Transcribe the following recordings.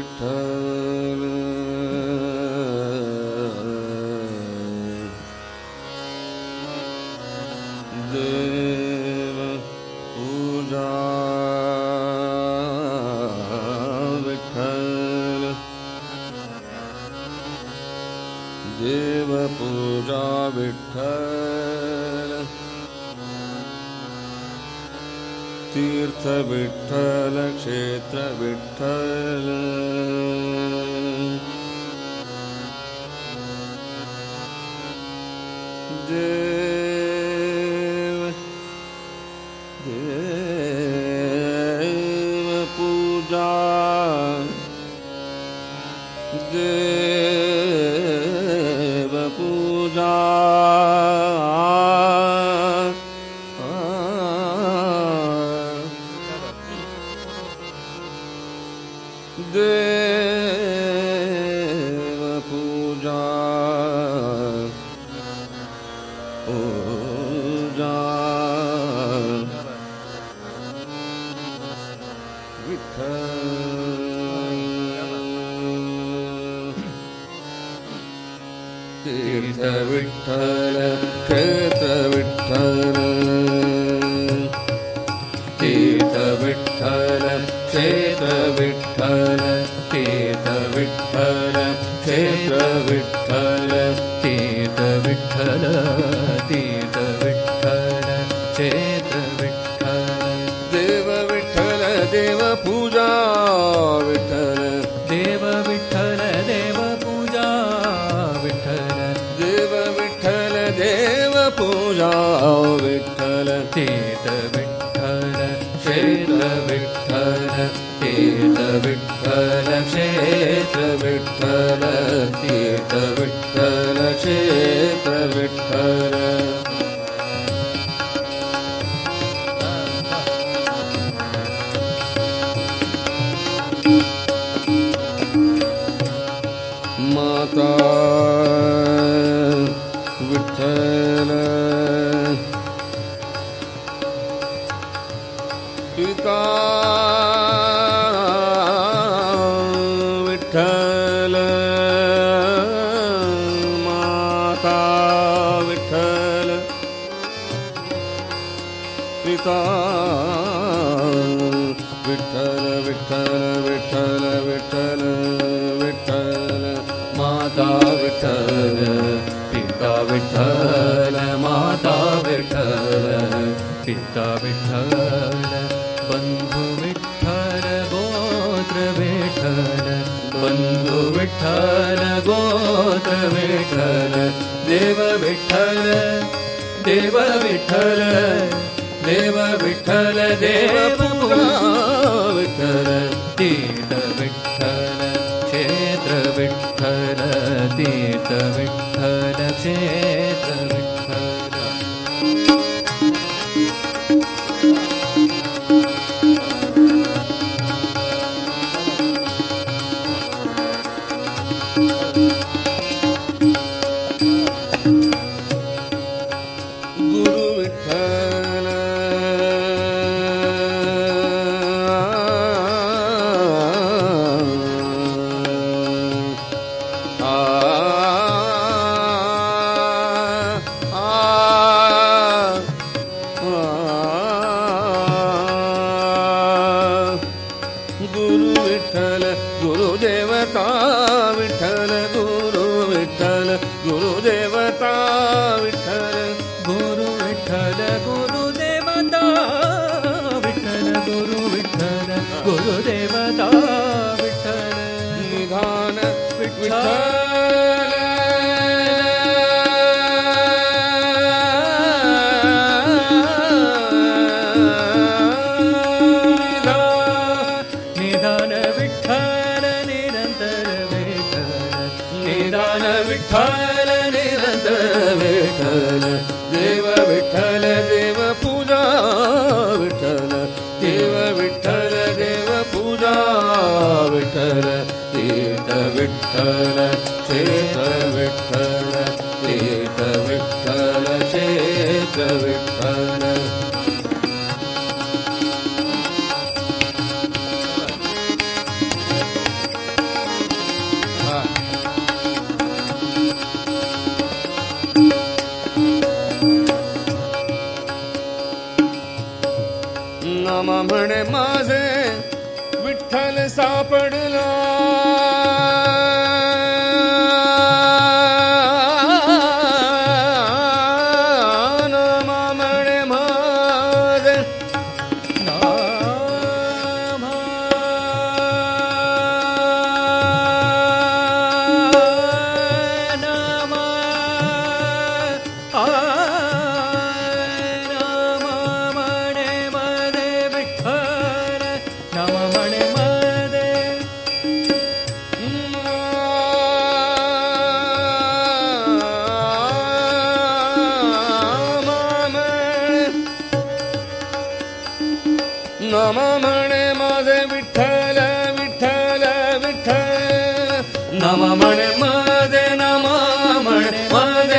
विठ्ठल देव पूजा विठ्ठल देव पूजा विठ्ठल तीर्थ विठ्ठल क्षेत्र विठ्ठल। the विठ्टारवि तीर्थ क्षेत्र विठ्ठल तीर्थ विठ्ठल क्षेत्र विठ्ठल तीर्थ विठ्ठल क्षेत्र विठ्ठल ਸਤਿਕਾਰ बंधु विठ्ठल गोत्र विठ्ठल देव विठ्ठल तीर्थ विठ्ठल क्षेत्र विठ्ठल तीर्थ विठ्ठल क्षेत्र पढ़ ला நமமண மாத நமமண மாத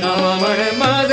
நமமண மாத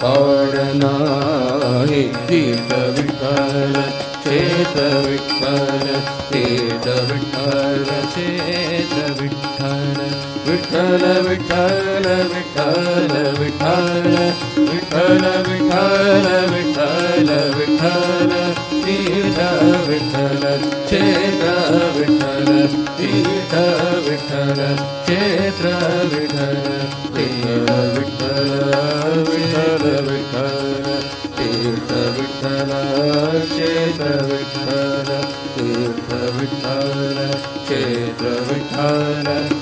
पाडनाही पाडनाही तीर्थ विठ्ठल चेत विठ्ठल विठ्ठल विठ्ठल विठ्ठल विठ्ठल विठ्ठल विठ्ठल विठ्ठल तीर्थ विठ्ठल क्षेत्र विठ्ठल तीर्थ विठ्ठल क्षेत्र विठ्ठल तीर्थ विठल तीर्थ विठल क्षेत्र विठल